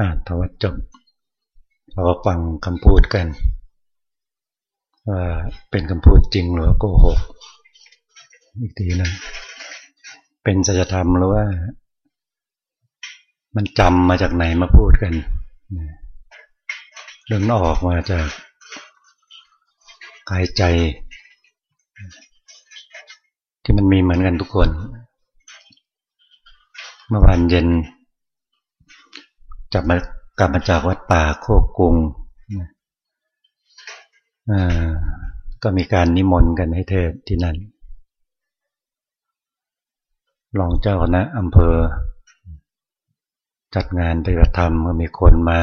อ่านทวัดจบเราก็ฟังคำพูดกัน ว่าเป็นคำพูดจริงหรือโกหก อีกทีนึงเป็นสัจธรรมหรือว่า มันจำมาจากไหนมาพูดกันเรื่องออกมาจากกายใจ ที่มันมีเหมือนกันทุกคน เมื่อวานเย็น จับมากลับมาจากวัดป่าโคกกุงก็มีการนิมนต์กันให้เทศที่นั่นรองเจ้าคณะอำเภอ จัดงานปฏิบัติธรรมก็มีคนมา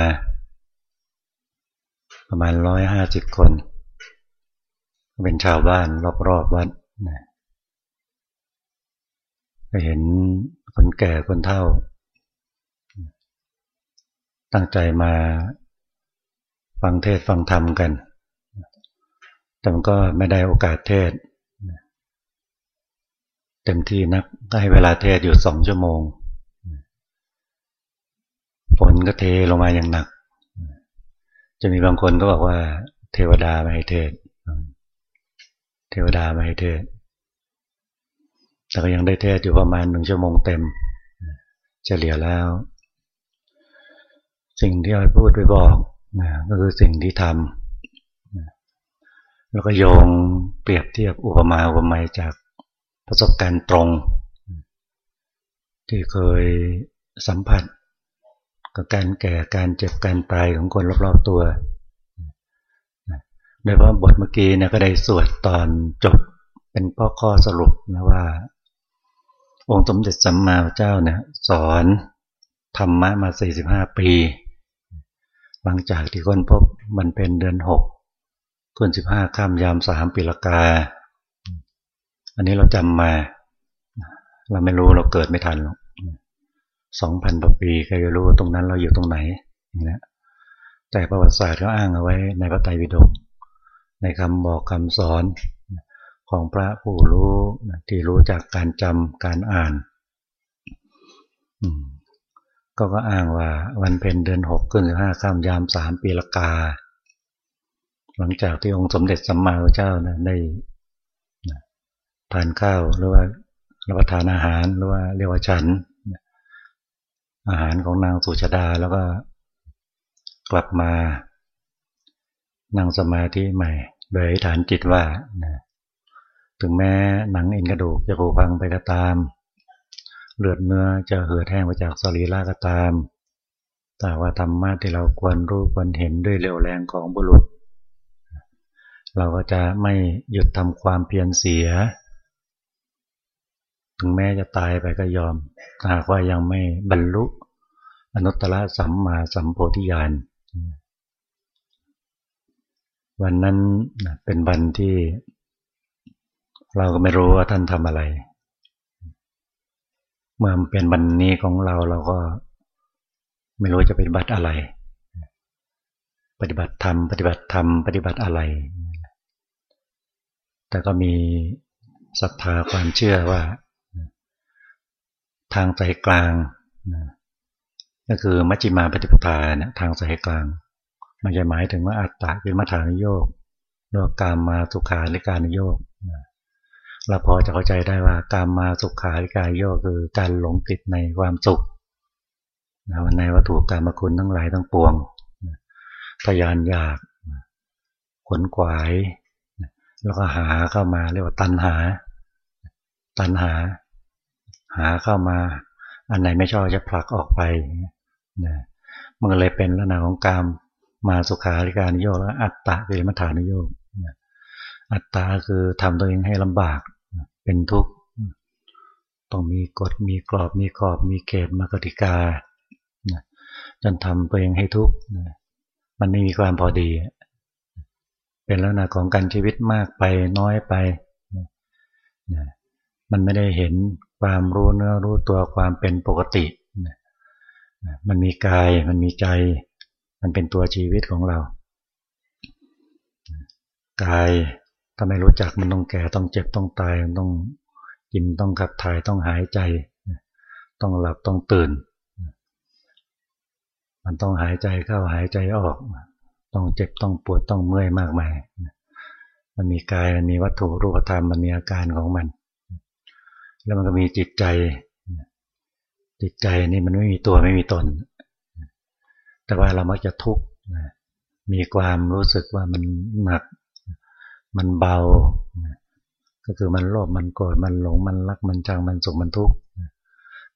ประมาณร้อยห้าสิบคน เป็นชาวบ้านรอบๆวัดก็เห็นคนแก่คนเฒ่า ตั้งใจมาฟังเทศฟังธรรมกัน แต่มันก็ไม่ได้โอกาสเทศ เต็มที่นักก็ให้เวลาเทศอยู่สองชั่วโมง ฝนก็เทลงมาอย่างหนัก จะมีบางคนก็บอกว่า เทวดาม่ให้เทศ เทวดาม่ให้เทศ แต่ก็ยังได้เทศอยู่ประมาณหนึ่งชั่วโมงเต็ม เฉลี่ยแล้ว สิ่งที่เราพูดไปบอกนะก็คือสิ่งที่ทำนะแล้วก็โยงเปรียบเทียบอุปมาอุปไมยจากประสบการณ์ตรง ที่เคยสัมผัส กับการแก่การเจ็บการตายของคนรอบๆตัวโดยเฉพาะบทเมื่อกี้เนี่ยก็ได้สวดตอนจบเป็นพ่อข้อสรุปนะว่า องค์สมเด็จสัมมาเจ้าเนี่ยสอนธรรมะมา 45 ปี หลังจากที่ค้นพบมันเป็นเดือนหกคนสิบห้าข้ามยามสามปีละกา อันนี้เราจำมา เราไม่รู้เราเกิดไม่ทันหรอกสองพันปีใครจะรู้ตรงนั้นเราอยู่ตรงไหนนะแต่ประวัติศาสตร์เขาอ้างเอาไว้ในพระไตรปิฎกในคำบอกคำสอนของพระผู้รู้ที่รู้จากการจำการอ่าน ก็ก็อ้างว่าวันเพ็ญเดือนหกขึ้นสิบห้าข้ามยามสามปีละกา หลังจากที่องค์สมเด็จสัมมาสัมพุทธเจ้านะได้ทานข้าวหรือว่ารับประทานอาหารหรือว่าเรียกว่าฉัน อาหารของนางสุชาดาแล้วก็กลับมานั่งสมาธิใหม่ โดยฐานจิตว่าถึงแม้หนังเอ็นกระดูกจะผุพังไปก็ตาม เลือดเนื้อจะเหือดแห้งไปจากสรีระก็ตาม แต่ว่าธรรมะที่เราควรรู้ควรเห็นด้วยเร็วแรงของบุรุษ เราก็จะไม่หยุดทำความเพียรเสีย ถึงแม้จะตายไปก็ยอม หากว่ายังไม่บรรลุอนุตตรสัมมาสัมโพธิญาณวันนั้นเป็นวันที่ เราก็ไม่รู้ว่าท่านทำอะไร เมื่อเป็นวันนี้ของเราเราก็ไม่รู้จะปฏิบัติอะไร ปฏิบัติธรรม ปฏิบัติธรรม ปฏิบัติอะไร แต่ก็มีศรัทธาความเชื่อว่า ทางใจกลางก็คือมัจจิมาปฏิปทานะทางใจกลาง มันจะหมายถึงว่าอัตตะคือมัฐานโยกโลกกามมาสุขาริการโยก เราพอจะเข้าใจได้ว่าการมาสุขาริกายโยคือการหลงติดในความสุขในวัตถุกรรมคุณทั้งหลายทั้งปวงทยานอยากขนขวาย แล้วก็หาเข้ามาเรียกว่าตันหา ตันหา หาเข้ามา อันไหนไม่ชอบจะผลักออกไปนะมันเลยเป็นลักษณะของกรรมมาสุขาริการโยกแล้วอัตตะคือมัฐานโยกอัตตาคือทำตัวเองให้ลำบาก เป็นทุกข์ต้องมีกฎมีกรอบมีขอบมีเขตมากติกาจนทำตัวเองให้ทุกข์มันไม่มีความพอดี เป็นลักษณะของการชีวิตมากไปน้อยไป มันไม่ได้เห็นความรู้เนื้อรู้ตัวความเป็นปกติมันมีกายมันมีใจ มันเป็นตัวชีวิตของเรา กาย ถ้าไม่รู้จักมันต้องแก่ต้องเจ็บต้องตายต้องกินต้องขับถ่ายต้องหายใจ ต้องหลับต้องตื่น มันต้องหายใจเข้าหายใจออก ต้องเจ็บต้องปวดต้องเมื่อยมากมายมันมีกายมันมีวัตถุรูปธรรมมันมีอาการของมัน แล้วมันก็มีจิตใจ จิตใจนี่มันไม่มีตัวไม่มีตน แต่ว่าเรามักจะทุกข์มีความรู้สึกว่ามันหนัก มันเบา ก็คือมันโลภมันโกรธมันหลงมันรักมันจังมันสุขมันทุกข์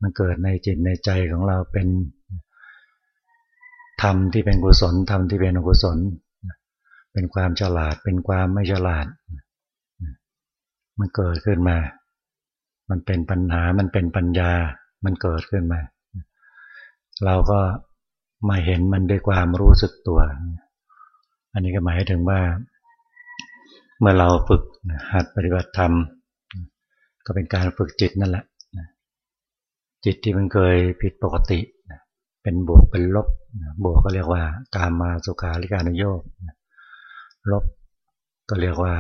มันเกิดในจิตในใจของเราเป็นธรรมที่เป็นกุศลธรรมที่เป็นอกุศล เป็นความฉลาดเป็นความไม่ฉลาด มันเกิดขึ้นมา มันเป็นปัญหามันเป็นปัญญา มันเกิดขึ้นมา เราก็มาเห็นมันด้วยความรู้สึกตัว อันนี้ก็หมายถึงว่า เมื่อเราฝึกหัดปฏิบัติธรรม ก็เป็นการฝึกจิตนั่นแหละจิตที่มันเคยผิดปกติ เป็นบวกเป็นลบ บวกก็เรียกว่า การมาสุขาริการนโยกลบก็เรียกว่า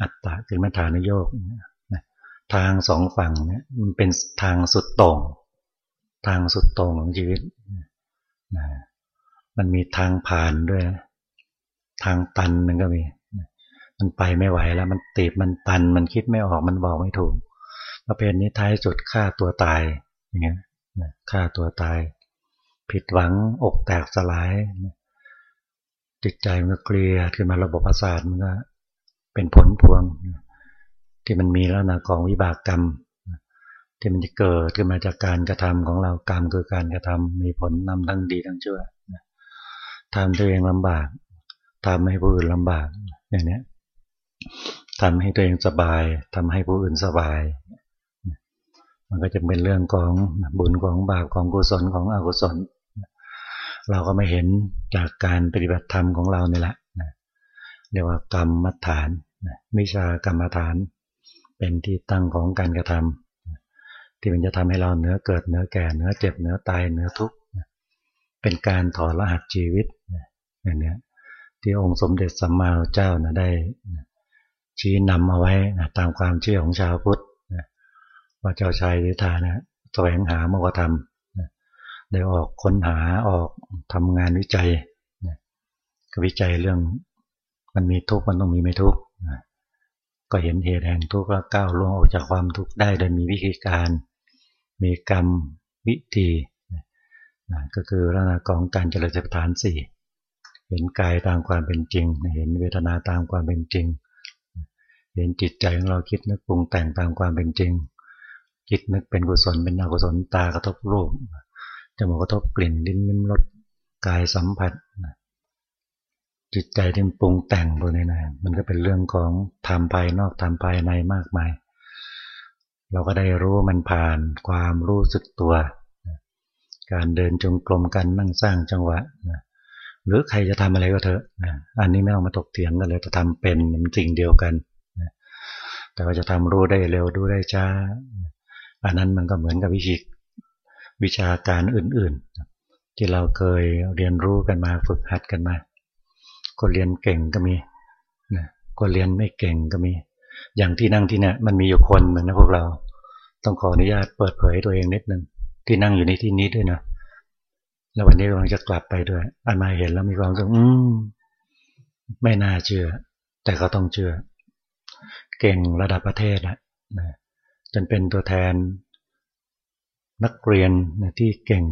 อัตตะคือมัฐานโยกทางสองฝั่งเนี่ยมันเป็นทางสุดตรง ทางสุดตรงของชีวิตมันมีทางผ่านด้วย ทางตันมันก็มี มันไปไม่ไหวแล้ว มันตีบมันตัน มันคิดไม่ออกมันบอกไม่ถูก ประเภทนี้ท้ายสุดฆ่าตัวตายอย่างเงี้ยฆ่าตัวตาย ผิดหวังอกแตกสลายจิตใจมันก็เคลียร์ขึ้นมาระบบประสาทมันก็เป็นผลพวง ที่มันมีแล้วนะของวิบากกรรม ที่มันจะเกิดขึ้นมาจากการกระทำของเรากรรมคือการกระทำมีผลนำทั้งดีทั้งชั่วทำตัวเองลำบากทำให้ผู้อื่นลำบากอย่างนี้ ทำให้ตัวเองสบายทำให้ผู้อื่นสบาย มันก็จะเป็นเรื่องของบุญของบาปของกุศลของอกุศล เราก็ไม่เห็นจากการปฏิบัติธรรมของเราเนี่ยแหละเรียกว่ากรรมมฐานวิชากรรมฐาน เป็นที่ตั้งของการกระทำที่มันจะทำให้เราเนื้อเกิดเนื้อแก่เนื้อเจ็บเนื้อตายเนื้อทุกข์เป็นการถอดรหัสชีวิตอย่างนี้ที่องค์สมเด็จสัมมาสัมพุทธเจ้านะได้ ชี้นำเอาไว้ตามความเชื่อของชาวพุทธว่าเจ้าชายวิธานะแสวงหามกธรรมได้ออกค้นหาออกทำงานวิจัยก็วิจัยเรื่องมันมีทุกข์มันต้องมีไม่ทุกข์ก็เห็นเหตุแห่งทุกข์แล้วก้าวล่วงออกจากความทุกข์ได้โดยมีวิธีการ มีกรรมวิธีก็คือลักษณะของการเจริญสถานสี่เห็นกายตามความเป็นจริง เห็นเวทนาตามความเป็นจริง เห็นจิตใจของเราคิดนึกปรุงแต่งตามความเป็นจริงจิตนึกเป็นกุศลเป็นอกุศลตากระทบรูปจมูกกระทบกลิ่นลิ้นลิ้มรสกายสัมผัสจิตใจที่ปรุงแต่งพวกนี้นะมันก็เป็นเรื่องของทำภายนอกทำภายในมากมาย เราก็ได้รู้มันผ่านความรู้สึกตัว การเดินจงกรมกันนั่งสร้างจังหวะหรือใครจะทำอะไรก็เถอะอันนี้ไม่ต้องมาตกเถียงกันเลยแต่ทำเป็นมันจริงเดียวกัน แต่ว่าจะทำรู้ได้เร็วดูได้ช้า อันนั้นมันก็เหมือนกับวิชาวิชาการอื่นๆ ที่เราเคยเรียนรู้กันมาฝึกหัดกันมา คนเรียนเก่งก็มีนะคนเรียนไม่เก่งก็มี อย่างที่นั่งที่เนี่ยมันมีอยู่คนหนึ่งนะพวกเรา ต้องขออนุญาตเปิดเผยตัวเองนิดนึงที่นั่งอยู่ในที่นี้ด้วยนะแล้ววันนี้กำลังจะกลับไปด้วย อันมาเห็นแล้วมีความรู้สึกอืมไม่น่าเชื่อ แต่ก็ต้องเชื่อ เก่งระดับประเทศอะนะจนเป็นตัวแทนนักเรียนที่เก่ง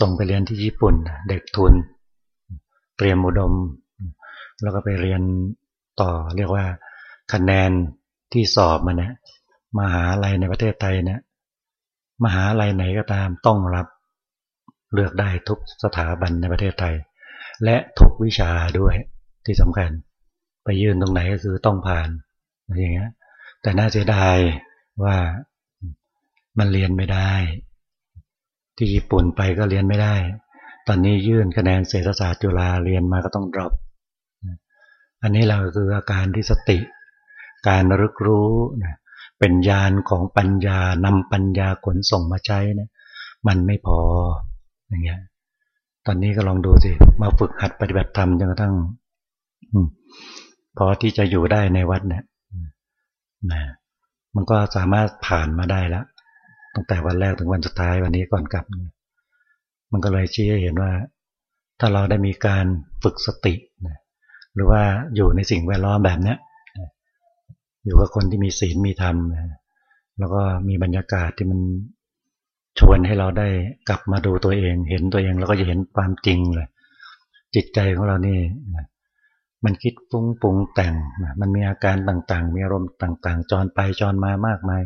ส่งไปเรียนที่ญี่ปุ่น เด็กทุน เตรียมอุดม แล้วก็ไปเรียนต่อเรียกว่าคะแนนที่สอบมาเนี่ยมหาลัยในประเทศไทยเนี่ยมหาลัยไหนก็ตามต้องรับเลือกได้ทุกสถาบันในประเทศไทย และทุกวิชาด้วยที่สำคัญ ไปยืนตรงไหนก็คือต้องผ่าน อย่างเงี้ย แต่น่าเสียดายว่ามันเรียนไม่ได้ ที่ญี่ปุ่นไปก็เรียนไม่ได้ ตอนนี้ยื่นคะแนนเศรษฐศาสตร์จุฬาเรียนมาก็ต้องดรอปอันนี้เราคืออาการที่สติ การรึกรู้นะเป็นญาณของปัญญานำปัญญาขนส่งมาใช้นะมันไม่พออย่างเงี้ยตอนนี้ก็ลองดูสิมาฝึกหัดปฏิบัติธรรมจนกระทั่งพอที่จะอยู่ได้ในวัดเนี่ย นะมันก็สามารถผ่านมาได้แล้วตั้งแต่วันแรกถึงวันสุดท้ายวันนี้ก่อนกลับ มันก็เลยชี้ให้เห็นว่า ถ้าเราได้มีการฝึกสติหรือว่าอยู่ในสิ่งแวดล้อมแบบเนี้ยอยู่กับคนที่มีศีลมีธรรมแล้วก็มีบรรยากาศที่มันชวนให้เราได้กลับมาดูตัวเอง เห็นตัวเองแล้วก็จะเห็นความจริงเลย จิตใจของเรานี่ มันคิดฟุ้งปรุงแต่ง มันมีอาการต่างๆ มีอารมณ์ต่างๆ จรไปจรมามากมาย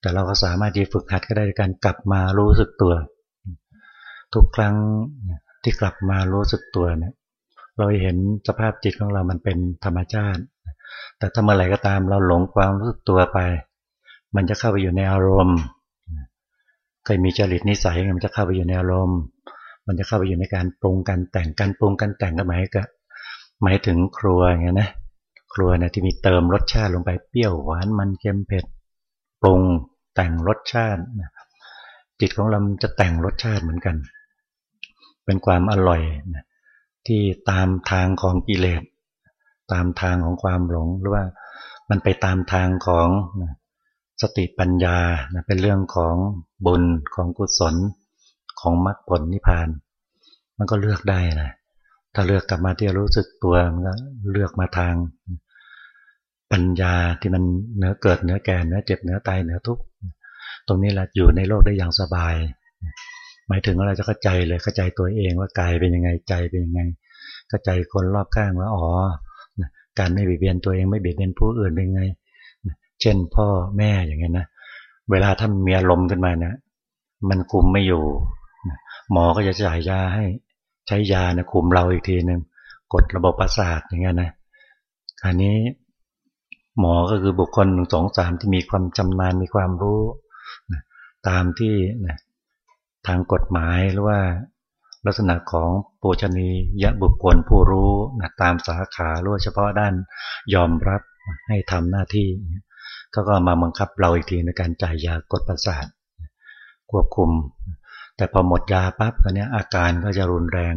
แต่เราก็สามารถที่ฝึกหัดก็ได้การกลับมารู้สึกตัว ทุกครั้งที่กลับมารู้สึกตัวเนี่ย เราเห็นสภาพจิตของเรามันเป็นธรรมชาติ แต่ถ้าเมื่อไหร่ก็ตามเราหลงความรู้สึกตัวไป มันจะเข้าไปอยู่ในอารมณ์ เคยมีจริตนิสัยมันจะเข้าไปอยู่ในอารมณ์ มันจะเข้าไปอยู่ในการปรุงการแต่ง การปรุงการแต่งก็หมายก็ หมายถึงครัวอย่างเงี้นะครัวนี่ยที่มีเติมรสชาติลงไปเปรี้ยวหวานมันเค็มเผ็ดปรุงแต่งรสชาติจิตของเราจะแต่งรสชาติเหมือนกัน เป็นความอร่อยนะที่ตามทางของกิเลสตามทางของความหลงหรือว่ามันไปตามทางของสติปัญญาเป็นเรื่องของบุญของกุศลของมรรคผลนิพพาน มันก็เลือกได้นะ ถ้าเลือกกลับมาที่รู้สึกตัวมันก็เลือกมาทาง ปัญญาที่มันเนื้อเกิดเนื้อแก่เนื้อเจ็บเนื้อตายเนื้อทุกข์ตรงนี้แหละอยู่ในโลกได้อย่างสบาย หมายถึงว่าเราจะเข้าใจเลยเข้าใจตัวเองว่ากายเป็นยังไงใจเป็นยังไงเข้าใจคนรอบข้างว่าอ๋อการไม่เบียดเบียนตัวเองไม่เบียดเบียนผู้อื่นเป็นไง เช่นพ่อแม่อย่างเงี้ยนะเวลาถ้ามีอารมณ์ขึ้นมานะมันคุมไม่อยู่หมอก็จะจ่ายยาให้ ใช้ยานะคุมเราอีกทีหนึ่งกดระบบประสาทอย่างเงี้ยนะอันนี้หมอก็คือบุคคลหนึ่งสองสามที่มีความชำนาญมีความรู้ตามที่นะทางกฎหมายหรือว่าลักษณะของปูชนียบุคคลผู้รู้นะตามสาขาหรือเฉพาะด้านยอมรับให้ทำหน้าที่เขาก็มาบังคับเราอีกทีในการจ่ายยากดประสาทควบคุม แต่พอหมดยาปั๊บก็เนี้ยอาการก็จะรุนแรง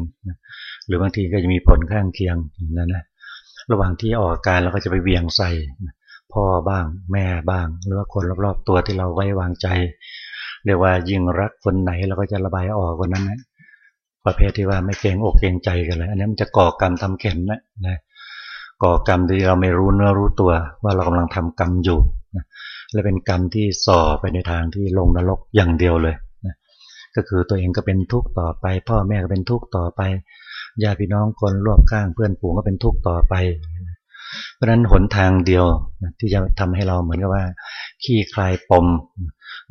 หรือบางทีก็จะมีผลข้างเคียงนั่นนะระหว่างที่ออกอาการเราก็จะไปเวียงใส่พ่อบ้าง แม่บ้าง หรือว่าคนรอบๆตัวที่เราไว้วางใจเรียกว่ายิ่งรักคนไหนเราก็จะระบายออกคนนั้นนะประเภทที่ว่าไม่เกรงอกเกรงใจกันเลย อันนี้มันจะก่อกรรมทำเข็นนะนะก่อกรรมที่เราไม่รู้เนื้อรู้ตัว ว่าเรากำลังทำกรรมอยู่นะและเป็นกรรมที่ส่อไปในทางที่ลงนรกอย่างเดียวเลย ก็คือตัวเองก็เป็นทุกข์ต่อไป พ่อแม่ก็เป็นทุกข์ต่อไปญาติพี่น้องคนรอบข้างเพื่อนฝูงก็เป็นทุกข์ต่อไป เพราะฉะนั้นหนทางเดียวที่จะทำให้เราเหมือนกับว่าขี้คลายปม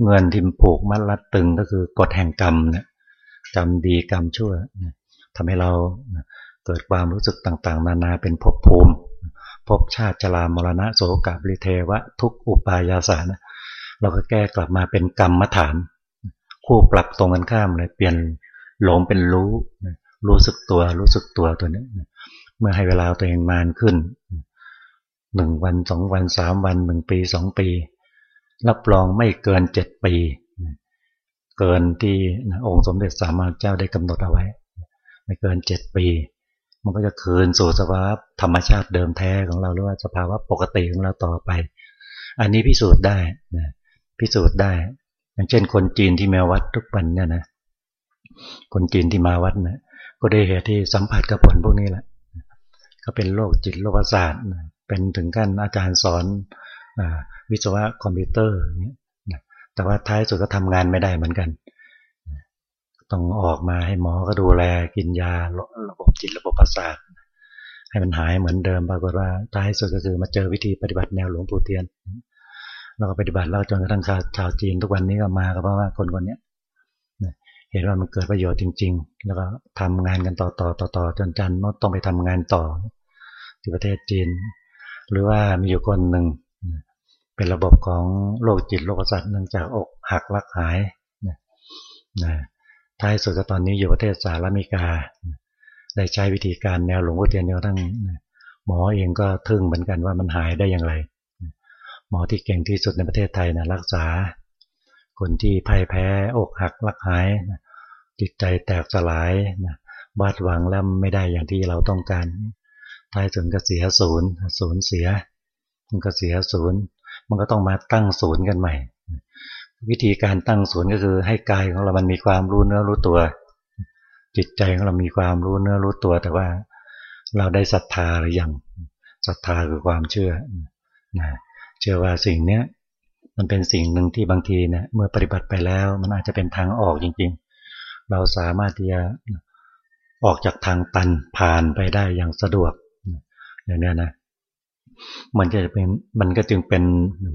เงินทิมผูกมัดรัดตึงก็คือกฎแห่งกรรมนะกรรมดีกรรมชั่วนะทำให้เราเกิดความรู้สึกต่างๆ นานาเป็นภพภูมิภพชาติชรามรณะโสกาบริเทวะทุกอุปายาสานะเราก็แก้กลับมาเป็นกรรมฐาน คู่ปรับตรงกันข้ามเลย เปลี่ยนหลงเป็นรู้รู้สึกตัวรู้สึกตัวตัวนี้เมื่อให้เวลาตัวเองนานขึ้นหนึ่งวันสองวันสามวันหนึ่งปีสองปี รับรองไม่เกินเจ็ดปี เกินที่องค์สมเด็จสามาเจ้าได้กำหนดเอาไว้ ไม่เกินเจ็ดปี มันก็จะคืนสู่สภาวะธรรมชาติเดิมแท้ของเราหรือว่าสภาวะปกติของเราต่อไป อันนี้พิสูจน์ได้นะพิสูจน์ได้ อย่างเช่น คนจีนที่มาวัดทุกวันเนี่ยนะ คนจีนที่มาวัดนะก็ได้เหตุที่สัมผัสกับผลพวกนี้แหละ ก็เป็นโรคจิตโรคประสาทเป็นถึงขั้นอาจารย์สอนวิศวะคอมพิวเตอร์อย่างเงี้ยแต่ว่าท้ายสุดก็ทำงานไม่ได้เหมือนกัน ต้องออกมาให้หมอก็ดูแลกินยาระบบจิตระบบประสาทให้มันหายเหมือนเดิมปรากฏว่าท้ายสุดก็คือมาเจอวิธีปฏิบัติแนวหลวงปู่เทียน เราก็ปฏิบัติเราจนกระทั่งชาวจีนทุกวันนี้ก็มาก็เพราะว่าคนคนนี้เห็นว่ามันเกิดประโยชน์จริง ๆ แล้วก็ทำงานกันต่อต่อต่อต่อจนจันนต้องไปทำงานต่อ ที่ประเทศจีน หรือว่ามีอยู่คนหนึ่งเป็นระบบของโรคจิตโรคประสาทเนื่องจากอกหักลักหายนะท้ายสุดก็ตอนนี้อยู่ประเทศสหรัฐอเมริกา ได้ใช้วิธีการแนวหลวงพ่อเทียนเนี่ยทั้งหมอเองก็ทึ่งเหมือนกันว่ามันหายได้อย่างไร หมอที่เก่งที่สุดในประเทศไทยนะรักษา คนที่พ่ายแพ้อกหักลักหายจิตใจแตกสลายบาดหวังแล้วไม่ได้อย่างที่เราต้องการท้ายสุดก็เสียศูนย์ศูนย์เสีย มันก็เสียศูนย์ มันก็ต้องมาตั้งศูนย์กันใหม่ วิธีการตั้งศูนย์ก็คือให้กายของเรามันมีความรู้เนื้อรู้ตัว จิตใจของเรามีความรู้เนื้อรู้ตัว แต่ว่าเราได้ศรัทธาหรือยังศรัทธาคือความเชื่อนะ เชื่อว่าสิ่งเนี้ยมันเป็นสิ่งหนึ่งที่บางทีเนี่ยเมื่อปฏิบัติไปแล้ว มันอาจจะเป็นทางออกจริง ๆ เราสามารถที่จะออกจากทางตันผ่านไปได้อย่างสะดวกอย่างนี้นะมันจะเป็นมันก็จึงเป็น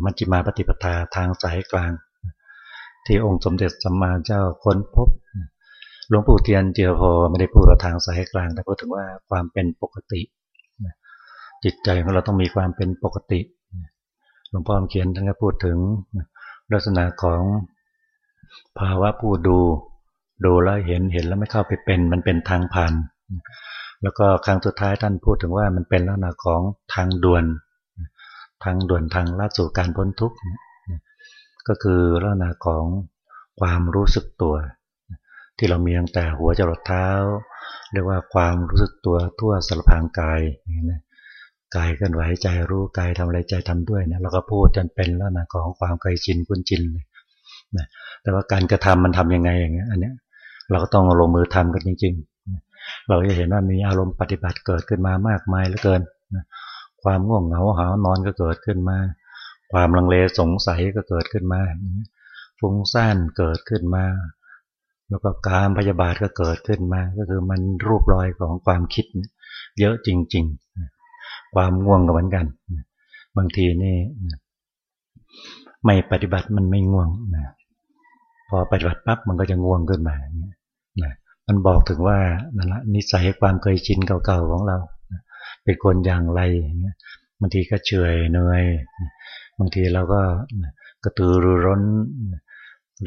มัชฌิมาปฏิปทาทางสายกลาง ที่องค์สมเด็จสัมมาเจ้าค้นพบหลวงปู่เทียนเจียพอไม่ได้พูดว่าทางสายกลาง แต่พูดถึงว่าความเป็นปกติจิตใจของเราต้องมีความเป็นปกติ ลวงพ่อเขียนท่านก็พูดถึงลักษณะของภาวะผู้ดู ดูแล้วเห็นเห็นแล้วไม่เข้าไปเป็น มันเป็นทางผ่าน แล้วก็ครั้งสุดท้ายท่านพูดถึงว่ามันเป็นลักษณะของทางด่วน ทางด่วนทางลาดสู่การพ้นทุกข์ก็คือลักษณะของความรู้สึกตัว ที่เรามีตั้งแต่หัวจรดเท้า เรียกว่าความรู้สึกตัวทั่วสารพางกายอย่างนี้นะ กายเคลื่อนไหวใจรู้กายทำอะไรใจทำด้วยเนี่ยเราก็พูดจนเป็นแลักษณะของความเคยชินคุ้นชินเลยนะแต่ว่าการกระทำมันทํำยังไงอย่างเงี้ยอันเนี้ยเราก็ต้องลงมือทำกันจริงเราจะเห็นว่ามีอารมณ์ปฏิบัติเกิดขึ้นมามากมายเหลือเกินความง่วงเหงาหานอนก็เกิดขึ้นมา ความลังเลสงสัยก็เกิดขึ้นมาฟุ้งซ่านเกิดขึ้นมา แล้วก็การพยาบาทก็เกิดขึ้นมา ก็คือมันรูปรอยของความคิดเยอะจริง ๆ ความง่วงก็เหมือนกัน บางทีนี่ไม่ปฏิบัติมันไม่ง่วงนะพอปฏิบัติปั๊บมันก็จะง่วงขึ้นมานะมันบอกถึงว่านั่นละนิสัยความเคยชินเก่าๆของเรา เป็นคนอย่างไรบางทีก็เฉยเหนื่อยบางทีเราก็กระตือรือร้น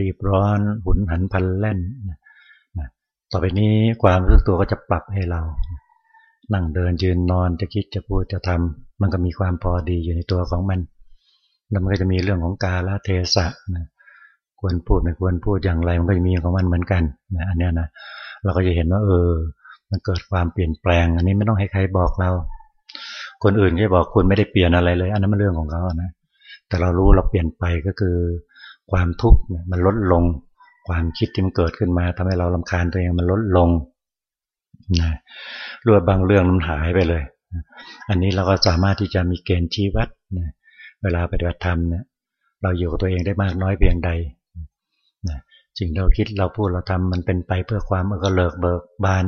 รีบร้อนหุนหันพันแล่นต่อไปนี้ความรู้สึกตัวก็จะปรับให้เรา นั่งเดินยืนนอนจะคิดจะพูดจะทำมันก็มีความพอดีอยู่ในตัวของมันแล้วมันก็จะมีเรื่องของกาลเทศะนะควรพูดไม่ควรพูดอย่างไรมันก็จะมีของมันเหมือนกันนะอันนี้นะเราก็จะเห็นว่า เออ มันเกิดความเปลี่ยนแปลง อันนี้ไม่ต้องให้ใครบอกเรา คนอื่นแค่บอกคุณไม่ได้เปลี่ยนอะไรเลย อันนั้นมันเรื่องของเขานะแต่เรารู้เราเปลี่ยนไปก็คือ ความทุกข์มันลดลง ความคิดที่มันเกิดขึ้นมาทำให้เราลำคาญตัวเองมันลดลง นะรวบางเรื่องมันหายไปเลย อันนี้เราก็สามารถที่จะมีเกณฑ์ชี้วัดนะเวลาปฏิบัติธรรมเนี่ยเราอยู่กับตัวเองได้มากน้อยเพียงใดนะสิ่งเราคิดเราพูดเราทำมันเป็นไปเพื่อความเออเลิกเบิกบาน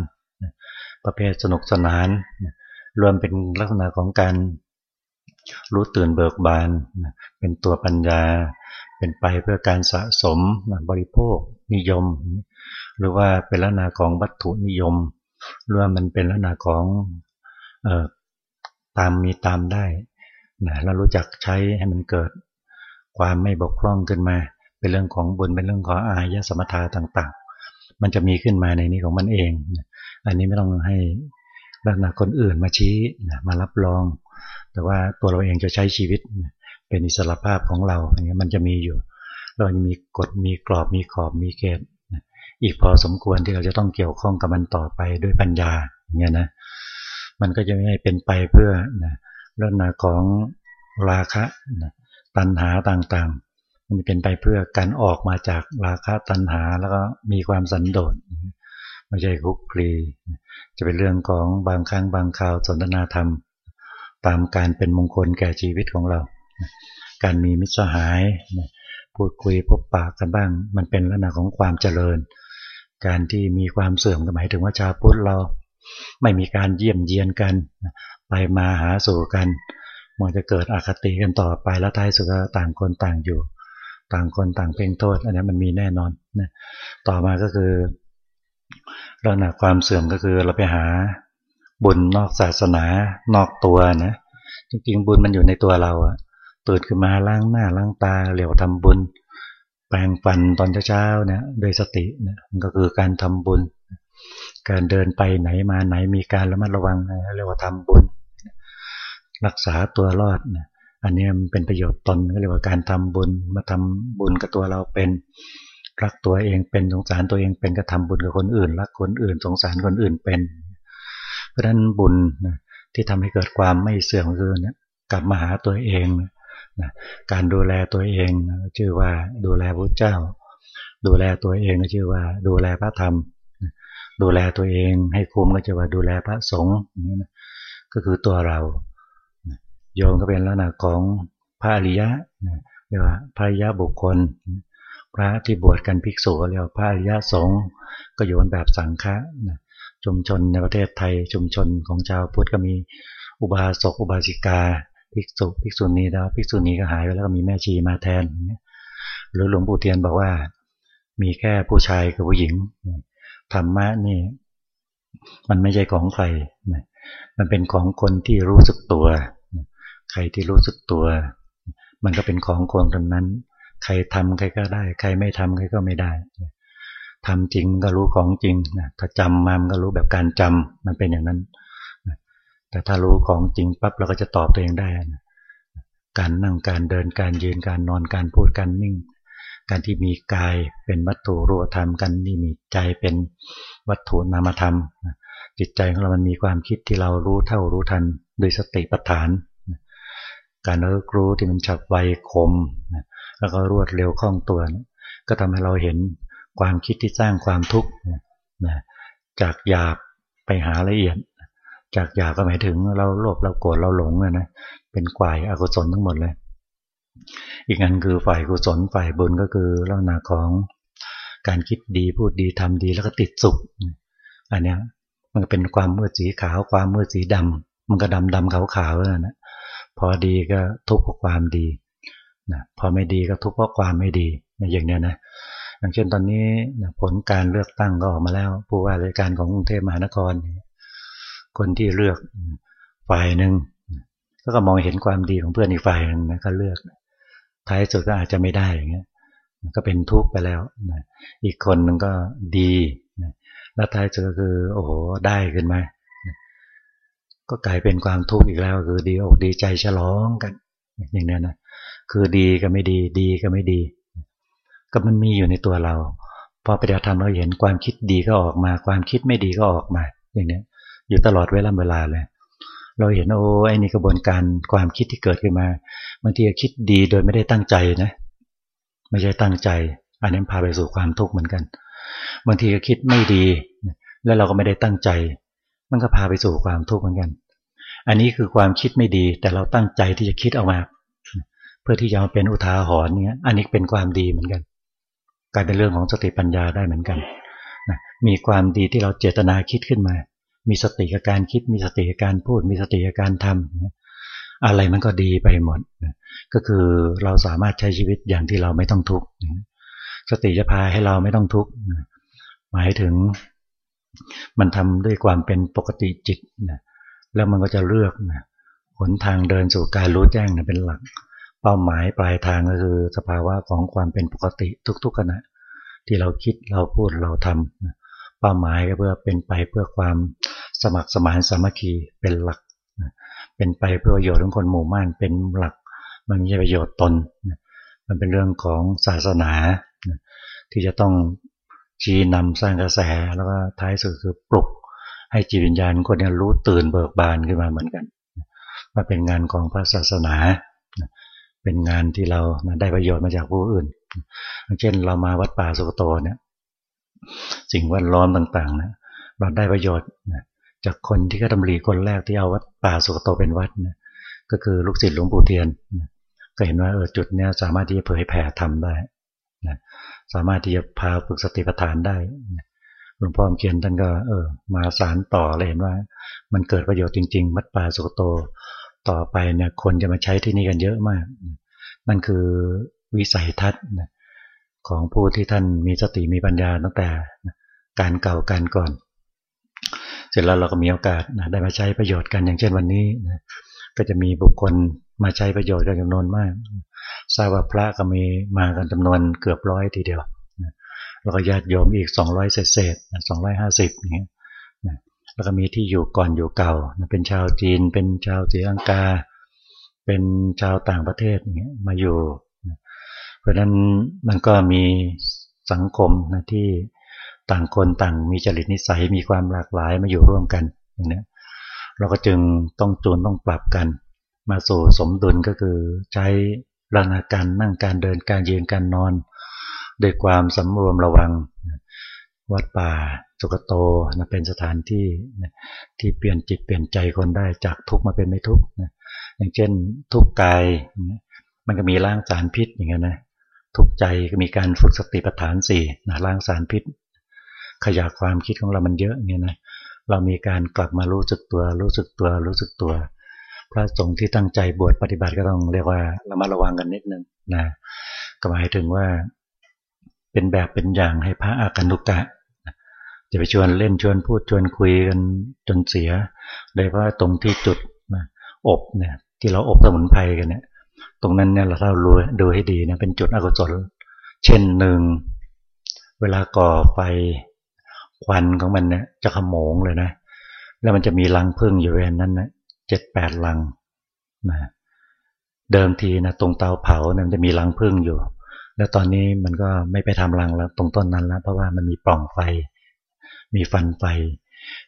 ประเภทสนุกสนานรวมเป็นลักษณะของการรู้ตื่นเบิกบานเป็นตัวปัญญา เป็นไปเพื่อการสะสมบริโภคนิยม หรือว่าเป็นลักษณะของวัตถุนิยม รวมมันเป็นลักษณะของตามมีตามได้นะเรารู้จักใช้ให้มันเกิด ความไม่บกพร่องขึ้นมา เป็นเรื่องของบุญเป็นเรื่องของอายะสมถะต่างๆ มันจะมีขึ้นมาในนี้ของมันเองอันนี้ไม่ต้องให้ลักษณะคนอื่นมาชี้มารับรอง แต่ว่าตัวเราเองจะใช้ชีวิตเป็นอิสระภาพของเราอย่างนี้มันจะมีอยู่ เราจะมีกฎมีกรอบมีขอบมีเกณฑ์ อีกพอสมควรที่เราจะต้องเกี่ยวข้องกับมันต่อไปด้วยปัญญาอย่างเงี้ยนะมันก็จะไม่เป็นไปเพื่อลักษณะของราคะตัณหาต่างๆ มันเป็นไปเพื่อการออกมาจากราคะตัณหาแล้วก็มีความสันโดษไม่ใช่คุกคลีจะเป็นเรื่องของบางครั้งบางคราวสนทนาธรรม ตามการเป็นมงคลแก่ชีวิตของเรา การมีมิตรสหาย พูดคุยพบปากกันบ้าง มันเป็นลักษณะของความเจริญ การที่มีความเสื่อมก็หมายถึงว่าชาวพุทธเราไม่มีการเยี่ยมเยียนกัน ไปมาหาสู่กันมันจะเกิดอคติกันต่อไปแล้วท้ายสุดก็ต่างคนต่างอยู่ ต่างคนต่างเพ่งโทษอันนี้มันมีแน่นอนนะต่อมาก็คือลักษณะความเสื่อมก็คือเราไปหาบุญนอกศาสนานอกตัวนะจริงๆบุญมันอยู่ในตัวเราอะตื่นขึ้นมาล้างหน้าล้างตาเหลียวทำบุญ แปลงฟันตอนเช้าๆเนี่ยโดยสตินะมันก็คือการทำบุญ การเดินไปไหนมาไหนมีการระมัดระวังนะเรียกว่าทำบุญ รักษาตัวรอดนะอันนี้มันเป็นประโยชน์ตนก็เรียกว่าการทำบุญมาทำบุญกับตัวเราเป็นรักตัวเองเป็นสงสารตัวเองเป็นก็ทำบุญกับคนอื่นรักคนอื่นสงสารคนอื่นเป็น เพราะฉะนั้นบุญที่ทำให้เกิดความไม่เสื่อมคือเนี่ยกลับมาหาตัวเองนะ การดูแลตัวเองชื่อว่าดูแลพระเจ้า ดูแลตัวเองก็ชื่อว่าดูแลพระธรรม ดูแลตัวเองให้คุ้มก็จะว่าดูแลพระสงฆ์ก็คือตัวเราโยมก็เป็นลักษณะของพระอริยะเรียกว่าพระอริยะบุคคล พระที่บวชกันภิกษุเรียกว่าพระอริยะสงฆ์ก็อยู่แบบสังฆะชุมชนในประเทศไทยชุมชนของชาวพุทธก็มีอุบาสกอุบาสิกา ภิกษุภิกษุณีแล้วภิกษุณีก็หายไปแล้วก็มีแม่ชีมาแทนหรือหลวงปู่เทียนบอกว่า มีแค่ผู้ชายกับผู้หญิงธรรมะนี่ มันไม่ใช่ของใครมันเป็นของคนที่รู้สึกตัว ใครที่รู้สึกตัว มันก็เป็นของคนคนนั้น ใครทำใครก็ได้ ใครไม่ทำใครก็ไม่ได้ทำจริงก็รู้ของจริงนะถ้าจำมามันก็รู้แบบการจำมันเป็นอย่างนั้น แต่ถ้ารู้ของจริงปั๊บเราก็จะตอบตัวเองได้นะการนั่งการเดินการยืนการนอนการพูดการนิ่ง การที่มีกายเป็นวัตถุรูปธรรมกันนี่มีใจเป็นวัตถุนามธรรม จิตใจของเรามันมีความคิดที่เรารู้เท่ารู้ทันโดยสติปัฏฐาน การรู้ที่มันฉับไวคม แล้วก็รวดเร็วคล่องตัวก็ทำให้เราเห็นความคิดที่สร้างความทุกข์จากหยาบไปหาละเอียด จากหยาบก็หมายถึงเราโลภเราโกรธเราหลงนะเป็นฝ่ายอกุศลทั้งหมดเลย อีกอันคือฝ่ายกุศลฝ่ายบุญก็คือลักษณะของการคิดดีพูดดีทำดีแล้วก็ติดสุข อันเนี้ยมันเป็นความมืดสีขาวความมืดสีดำมันก็ดำดำขาวขาวแล้วนะพอดีก็ทุกข์เพราะความดีนะพอไม่ดีก็ทุกข์เพราะความไม่ดีอย่างเนี้ยนะอย่างเช่นตอนนี้ผลการเลือกตั้งก็ออกมาแล้ว ผู้ว่าราชการของกรุงเทพมหานคร คนที่เลือกฝ่ายหนึ่งก็มองเห็นความดีของเพื่อนอีกฝ่ายนึงนะก็เลือก ท้ายสุดก็อาจจะไม่ได้อย่างเงี้ยก็เป็นทุกข์ไปแล้วนะอีกคนหนึ่งก็ดีนะแล้วท้ายสุดก็คือโอ้โหได้ขึ้นมาก็กลายเป็นความทุกข์อีกแล้ว คือดีอกดีใจฉลองกัน อย่างนี้นะคือดีก็ไม่ดี ดีก็ไม่ดี ก็มันมีอยู่ในตัวเรา พอปฏิบัติธรรมเราเห็นความคิดดีก็ออกมา ความคิดไม่ดีก็ออกมา อย่างนี้ อยู่ตลอดเวลาเวลาเลย เราเห็นโอ้ไอ้นี่กระบวนการความคิดที่เกิดขึ้นมาบางทีคิดดีโดยไม่ได้ตั้งใจนะ ไม่ใช่ตั้งใจ อันนี้พาไปสู่ความทุกข์เหมือนกัน บางทีก็คิดไม่ดี แล้วเราก็ไม่ได้ตั้งใจ มันก็พาไปสู่ความทุกข์เหมือนกัน อันนี้คือความคิดไม่ดี แต่เราตั้งใจที่จะคิดออกมา เพื่อที่จะมาเป็นอุทาหรณ์เนี้ยอันนี้เป็นความดีเหมือนกัน กลายเป็นเรื่องของสติปัญญาได้เหมือนกันมีความดีที่เราเจตนาคิดขึ้นมา มีสติกับการคิด มีสติกับการพูด มีสติกับการทำอะไรมันก็ดีไปหมดก็คือเราสามารถใช้ชีวิตอย่างที่เราไม่ต้องทุกข์สติจะพาให้เราไม่ต้องทุกข์หมายถึงมันทำด้วยความเป็นปกติจิตแล้วมันก็จะเลือกหนทางเดินสู่การรู้แจ้งเป็นหลัก เป้าหมายปลายทางก็คือสภาวะของความเป็นปกติทุกๆขณะที่เราคิดเราพูดเราทำ เป้าหมายก็เพื่อเป็นไปเพื่อความสมัครสมานสามัคคีเป็นหลัก เป็นไปเพื่อประโยชน์ของคนหมู่มากเป็นหลัก มันไม่ใช่ประโยชน์ตน มันเป็นเรื่องของศาสนาที่จะต้องชี้นำสร้างกระแสแล้วก็ท้ายสุดคือปลุก ให้จิตวิญญาณคนนี้รู้ตื่นเบิกบานขึ้นมาเหมือนกันมาเป็นงานของพระศาสนา เป็นงานที่เราได้ประโยชน์มาจากผู้อื่น เช่นเรามาวัดป่าสุกโตเนี่ย สิ่งแวดล้อมต่างๆนะเราได้ประโยชน์นะจากคนที่ก็ดำรีคนแรกที่เอาวัดป่าสุกโตเป็นวัดนะก็คือลูกศิษย์หลวงปู่เทียนนะก็เห็นว่าเออจุดเนี้ยสามารถที่จะเผยแผ่ทำได้นะสามารถที่จะพาฝึกสติปัฏฐานได้นะหลวงพ่อเขียนท่านก็เออมาสารต่อเลยเห็นว่า มันเกิดประโยชน์จริงๆ วัดป่าสุกโตต่อไปเนี่ยคนจะมาใช้ที่นี่กันเยอะมากนั่นคือวิสัยทัศน์ ของผู้ที่ท่านมีสติมีปัญญาตั้งแต่การเก่าการก่อน เสร็จแล้วเราก็มีโอกาสได้มาใช้ประโยชน์กันอย่างเช่นวันนี้ก็จะมีบุคคลมาใช้ประโยชน์กันจำนวนมากทราบว่าพระก็มีมากันจำนวนเกือบร้อยทีเดียวแล้วก็ญาติโยมอีก 200 เศษเศษสองร้อยห้าสิบอย่างเงี้ยแล้วก็มีที่อยู่ก่อนอยู่เก่า เป็นชาวจีน เป็นชาวศรีลังกา เป็นชาวต่างประเทศอย่างเงี้ยมาอยู่ เพราะนั้นมันก็มีสังคมนะที่ต่างคนต่างมีจริตนิสัยมีความหลากหลายมาอยู่ร่วมกันอย่างนี้เราก็จึงต้องจูนต้องปรับกัน มาสู่สมดุลก็คือใช้รันาการนั่งการเดินการยืนการนอนด้วยความสำรวมระวัง วัดป่าสุกโตนะเป็นสถานที่นะที่เปลี่ยนจิตเปลี่ยนใจคนได้จากทุกข์มาเป็นไม่ทุกข์นะอย่างเช่นทุกข์กาย มันก็มีล้างสารพิษอย่างเงี้ยนะ ทุกใจมีการฝึกสติปัฏฐานสี่นะล้างสารพิษ ขยะความคิดของเรามันเยอะเงี้ยนะเรามีการกลับมารู้สึกตัว รู้สึกตัว รู้สึกตัว พระสงฆ์ที่ตั้งใจบวชปฏิบัติก็ต้องเรียกว่าเรามาระวังกันนิดนึงนะก็หมายถึงว่า เป็นแบบเป็นอย่างให้พระอากันุกะจะไปชวนเล่นชวนพูดชวนคุยกันจนเสียโดยว่าตรงที่จุดนะอบเนี่ยที่เราอบสมุนไพรกันเนี่ย ตรงนั้นเนี่ยเราเราดูดูให้ดีนะเป็นจุดอกุศล เช่นหนึ่งเวลาก่อไฟควันของมันเนี่ยจะขโมงเลยนะ แล้วมันจะมีรังพึ่งอยู่ในนั้นนะเจ็ดแปดรังนะเดิมทีนะตรงเตาเผาเนี่ยมันจะมีรังพึ่งอยู่ แล้วตอนนี้มันก็ไม่ไปทำรังแล้ว ตรงต้นนั้นแล้วเพราะว่ามันมีปล่องไฟ มีฟันไฟ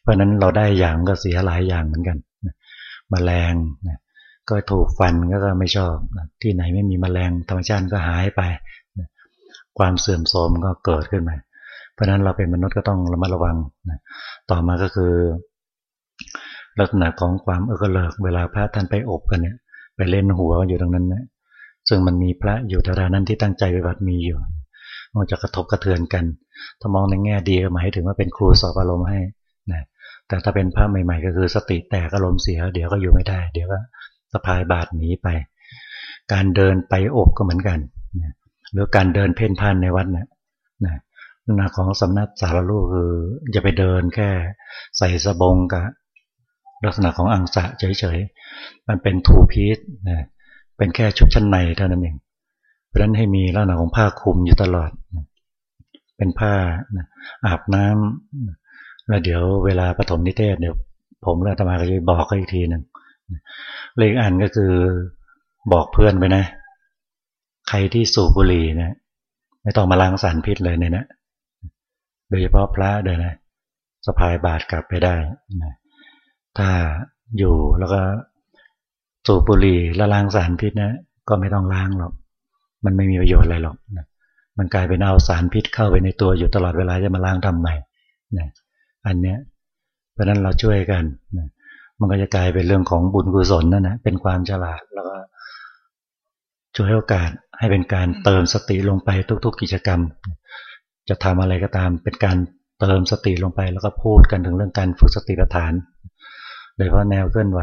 เพราะนั้นเราได้อย่างก็เสียหลายอย่างเหมือนกันมแมลงนะ ก็ถูกฟันก็ไม่ชอบ ที่ไหนไม่มีมแมลงธรรมชาติก็หายไป ความเสื่อมโทรมก็เกิดขึ้นมา เพราะนั้นเราเป็นมนุษย์ก็ต้องระมัดระวัง ต่อมาก็คือ ลักษณะของความเอกเลิก เวลาพระท่านไปอบกันเนี่ย ไปเล่นหัวอยู่ตรงนั้นนะซึ่งมันมีพระอยู่แถวนั้นที่ตั้งใจไปบัติมีอยู่มันจะกระทบกระเทือนกัน ถ้ามองในแง่ดีก็หมายถึงว่าเป็นครูสอบอารมณ์ให้นะแต่ถ้าเป็นพระใหม่ ๆ ก็คือสติแตกอารมณ์เสีย เดี๋ยวก็อยู่ไม่ได้ เดี๋ยวก็ สะพายบาดหนีไป การเดินไปอบก็เหมือนกันหรือการเดินเพ่นพ่านในวัดนะนะนาของสำนักสารลูกคืออย่าไปเดินแค่ใส่สบงกับลักษณะของอังสะเฉยๆ มันเป็นทูพีซนะเป็นแค่ชุดชั้นในเท่านั้นเอง เพราะนั้นให้มีลักษณะของผ้าคลุมอยู่ตลอด เป็นผ้าอาบน้ำแล้วเดี๋ยวเวลาปฐมนิเทศเดี๋ยวผมและธรรมาก็จะบอกอีกทีนึง เลขอันก็คือบอกเพื่อนไปนะ ใครที่สูบบุหรี่นะ ไม่ต้องมาล้างสารพิษเลยเนี่ยนะโดยเฉพาะพระเดินนะสะพายบาทกลับไปได้นะถ้าอยู่แล้วก็สูบบุหรี่ละล้างสารพิษนะ ก็ไม่ต้องล้างหรอก มันไม่มีประโยชน์อะไรหรอกนะมันกลายเป็นเอาสารพิษเข้าไปในตัวอยู่ตลอดเวลาจะมาล้างทำใหม่นะอันเนี้ย เพราะนั้นเราช่วยกันนะ มันก็จะกลายเป็นเรื่องของบุญกุศลนั่นนะเป็นความฉลาดแล้วก็ช่วยโอกาสให้เป็นการเติมสติลงไปทุก ๆ กิจกรรม จะทำอะไรก็ตาม เป็นการเติมสติลงไป แล้วก็พูดกันถึงเรื่องการฝึกสติปัฏฐาน โดยเฉพาะแนวเคลื่อนไหว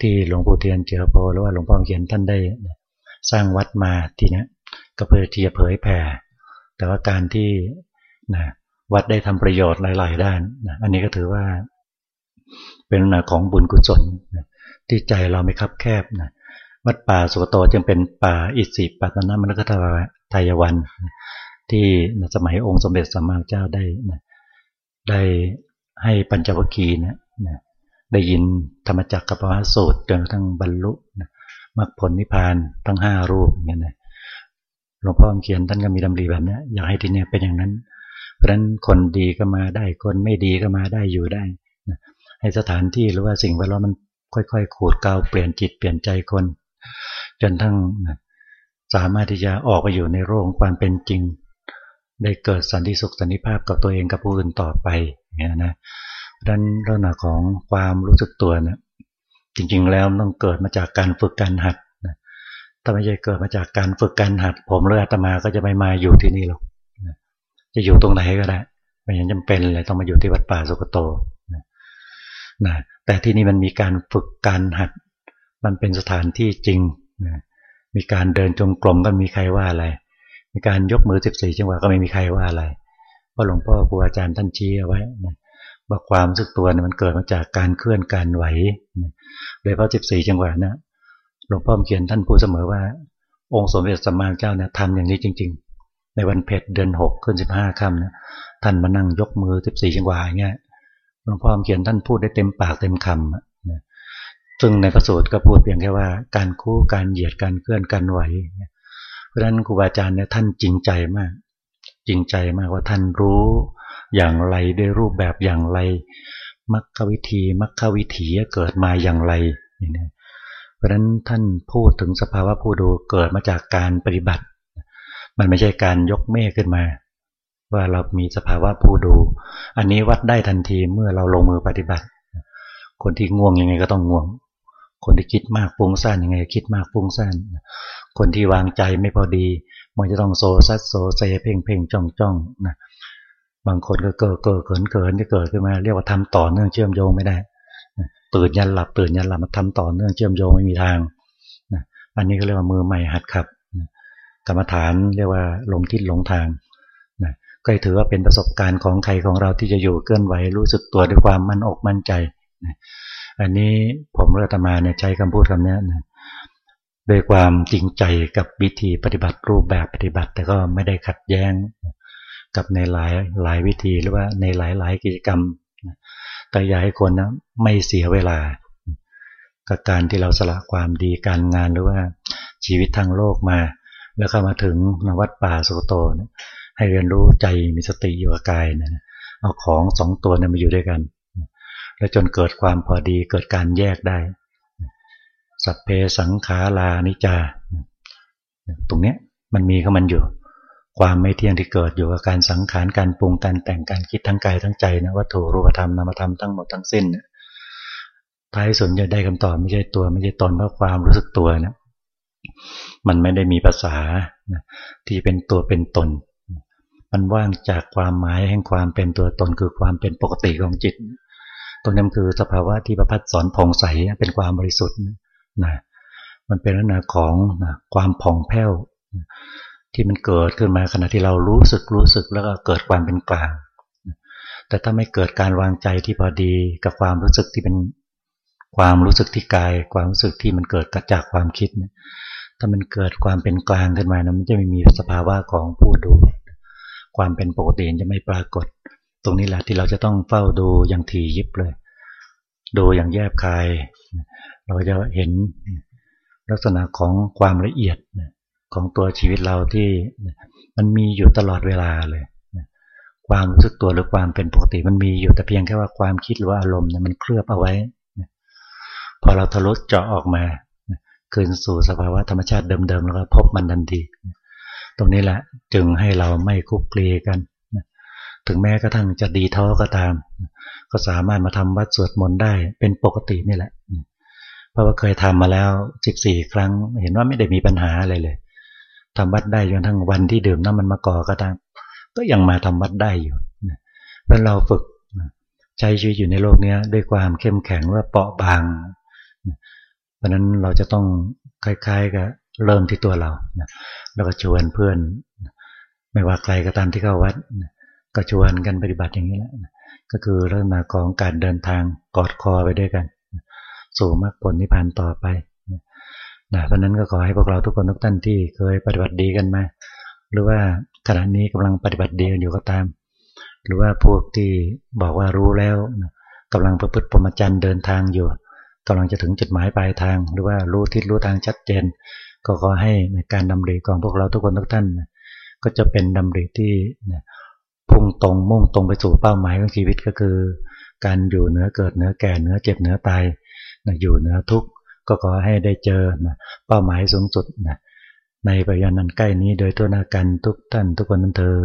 ที่หลวงปู่เทียนเจือโพหรือว่าหลวงพ่อเขียนท่านได้ สร้างวัดมาทีนี้ก็เพื่อที่จะเผยแผ่ แต่ว่าการที่นะวัดได้ทำประโยชน์หลาย ๆ ด้านนะอันนี้ก็ถือว่า เป็นหนาของบุญกุศลที่ใจเราไม่คับแคบนะวัดป่าสุโตจึงเป็นป่าอิสิปัตนมนุกทายวัน ที่สมัยองค์สมเด็จสัมมาเจ้าได้นะได้ให้ปัญจวัคคีย์นะนะได้ยินธรรมจักรกับพระสูตรจนกระทั่งบรรลุนะมรรคผลนิพพานทั้งห้ารูปอย่างนี้นะหลวงพ่อเขียนท่านก็มีดำริแบบนี้อยากให้ที่นี่เป็นอย่างนั้น เพราะฉะนั้นคนดีก็มาได้คนไม่ดีก็มาได้อยู่ได้นะ ให้สถานที่หรือว่าสิ่งแวดล้อมมันค่อยๆขูดเกาเปลี่ยนจิตเปลี่ยนใจคน จนทั้งสามารถที่จะออกไปอยู่ในโลกความเป็นจริง ได้เกิดสันติสุขสันติภาพกับตัวเองกับผู้อื่นต่อไปเนี่ยนะดังนั้นลักษณะของความรู้สึกตัวเนี่ยจริงๆแล้วต้องเกิดมาจากการฝึกการหัดนะถ้าไม่ใช่เกิดมาจากการฝึกการหัด ผมเลืออาตมาก็จะไม่มาอยู่ที่นี่หรอกนะจะอยู่ตรงไหนก็ได้ไม่จำเป็นเลยต้องมาอยู่ที่วัดป่าสุกโต นะแต่ที่นี่มันมีการฝึกการหัด มันเป็นสถานที่จริงนะมีการเดินจงกรมก็มีใครว่าอะไรในการยกมือสิบสี่จังหวะก็ไม่มีใครว่าอะไร เพราะหลวงพ่อครูอาจารย์ท่านชี้เอาไว้นะว่าความรู้สึกตัวนี่มันเกิดมาจากการเคลื่อนการไหวโดยเพราะสิบสี่จังหวะนะหลวงพ่อเขียนท่านพูดเสมอว่า องค์สมเด็จสัมมาเจ้าเนี่ยทำอย่างนี้จริง ๆ ในวันเพ็ญเดือนหกขึ้นสิบห้าคำนะท่านมานั่งยกมือสิบสี่จังหวะอย่างเงี้ย หลวงพ่อเขียนท่านพูดได้เต็มปากเต็มคำซึ่งในพระสูตรก็พูดเพียงแค่ว่า การคู่การเหยียดการเคลื่อนการไหว เพราะฉะนั้นครูบาอาจารย์เนี่ยท่านจริงใจมาก จริงใจมากว่าท่านรู้อย่างไรด้วยรูปแบบอย่างไรมรรควิธีมรรควิถีเกิดมาอย่างไรอย่างนี้เพราะฉะนั้นท่านพูดถึงสภาวะผู้ดูเกิดมาจากการปฏิบัติ มันไม่ใช่การยกเมฆขึ้นมา ว่าเรามีสภาวะผู้ดู อันนี้วัดได้ทันทีเมื่อเราลงมือปฏิบัติ คนที่ง่วงยังไงก็ต้องง่วง คนที่คิดมากฟุ้งซ่านยังไงคิดมากฟุ้งซ่านคนที่วางใจไม่พอดีมันจะต้องโซซัดโซเซเพ่งเพ่งจ้องจ้องนะบางคนก็เกิดเกิดเขินเขินจะเกิดขึ้นมา เรียกว่าทำต่อเนื่องเชื่อมโยงไม่ได้ตื่นยันหลับตื่นยันหลับมาทำต่อเนื่องเชื่อมโยงไม่มีทางอันนี้ก็เรียกว่ามือใหม่หัดขับกรรมฐานเรียกว่าลงทิศหลงทาง ก็ถือว่าเป็นประสบการณ์ของใครของเราที่จะอยู่เคลื่อนไหวรู้สึกตัวด้วยความมั่นอกมั่นใจอันนี้ผมเรือตมาเนี่ยใช้คำพูดคำนี้นะด้วยความจริงใจกับวิธีปฏิบัติรูปแบบปฏิบัติ แต่ก็ไม่ได้ขัดแย้งกับในหลายหลายวิธีหรือว่าในหลายหลายกิจกรรมแต่อยากให้คนนะไม่เสียเวลา กับการที่เราสละความดีการงานหรือว่าชีวิตทางโลกมา แล้วเข้ามาถึงนวัดป่าสุโตน ให้เรียนรู้ใจมีสติอยู่กับกายนะเอาของสองตัวนั้นมาอยู่ด้วยกัน แล้วจนเกิดความพอดีเกิดการแยกได้ สัพเพสังขารานิจา ตรงเนี้ยมันมีก็มันอยู่ ความไม่เที่ยงที่เกิดอยู่กับการสังขารการปรุงการแต่งการคิดทั้งกายทั้งใจนะวัตถุรูปธรรมนามธรรมทั้งหมดทั้งสิ้นท้ายสุดจะได้คำตอบไม่ใช่ตัวไม่ใช่ตนเพราะความรู้สึกตัวนะมันไม่ได้มีภาษาที่เป็นตัวเป็นตน มันว่างจากความหมายแห่งความเป็นตัวตนคือความเป็นปกติของจิต ตรงนี้คือสภาวะที่ประพัดสอนผ่องใสเป็นความบริสุทธิ์นะมันเป็นลักษณะของนะความผ่องแผ้วที่มันเกิดขึ้นมาขณะที่เรารู้สึกรู้สึกแล้วก็เกิดความเป็นกลาง แต่ถ้าไม่เกิดการวางใจที่พอดีกับความรู้สึกที่เป็นความรู้สึกที่กาย ความรู้สึกที่มันเกิดจากความคิด ถ้ามันเกิดความเป็นกลางขึ้นมานะมันจะไม่มีสภาวะของผู้ดู ความเป็นปกติจะไม่ปรากฏ ตรงนี้แหละที่เราจะต้องเฝ้าดูอย่างถี่ยิบเลย ดูอย่างแยบคาย เราจะเห็นลักษณะของความละเอียดของตัวชีวิตเราที่มันมีอยู่ตลอดเวลาเลยความรู้สึกตัวหรือความเป็นปกติมันมีอยู่แต่เพียงแค่ว่าความคิดหรือว่าอารมณ์เนี่ยมันเคลือบเอาไว้ พอเราทะลุเจาะออกมาคืนสู่สภาวะธรรมชาติเดิมๆแล้วก็พบมันทันที ตรงนี้แหละจึงให้เราไม่คุกคลีกัน ถึงแม้กระทั่งจะดีท้อก็ตาม ก็สามารถมาทำวัดสวดมนต์ได้เป็นปกตินี่แหละ เพราะว่าเคยทำมาแล้วสิบสี่ครั้ง เห็นว่าไม่ได้มีปัญหาอะไรเลยทำวัดได้จนทั้งวันที่ดื่มน้ำมันมะกอกก็ตาม ก็ยังมาทำวัดได้อยู่เพราะเราฝึกใช้ชีวิตอยู่ในโลกนี้ด้วยความเข้มแข็งว่าเปราะบาง เพราะนั้นเราจะต้องคล้ายๆกับ เริ่มที่ตัวเราแล้วก็ชวนเพื่อน ไม่ว่าใครก็ตามที่เข้าวัด ก็ชวนกันปฏิบัติอย่างนี้แหละก็คือเรื่องาของการเดินทางกอดคอไปด้วยกัน สู่มรรคผลนิพพานต่อไปนะเพราะนั้นก็ขอให้พวกเราทุกคนทุกท่านที่เคยปฏิบัติดีกันมา หรือว่าขณะนี้กำลังปฏิบัติดีกันอยู่ก็ตาม หรือว่าพวกที่บอกว่ารู้แล้วกำลังประพฤติปรมจันเดินทางอยู่กำลังจะถึงจุดหมายปลายทาง หรือว่ารู้ทิศรู้ทางชัดเจน ก็ขอให้ในการดำริของพวกเราทุกคนทุกท่านก็จะเป็นดำริที่พุ่งตรงมุ่งตรงไปสู่เป้าหมายของชีวิตก็คือ การอยู่เหนือเกิดเหนือแก่เหนือเจ็บเหนือตายอยู่เหนือทุกข์ก็ขอให้ได้เจอเป้าหมายสูงสุดในปัจจุบันใกล้นี้โดยตัวนากันทุกท่านทุกคนนั้นเธอ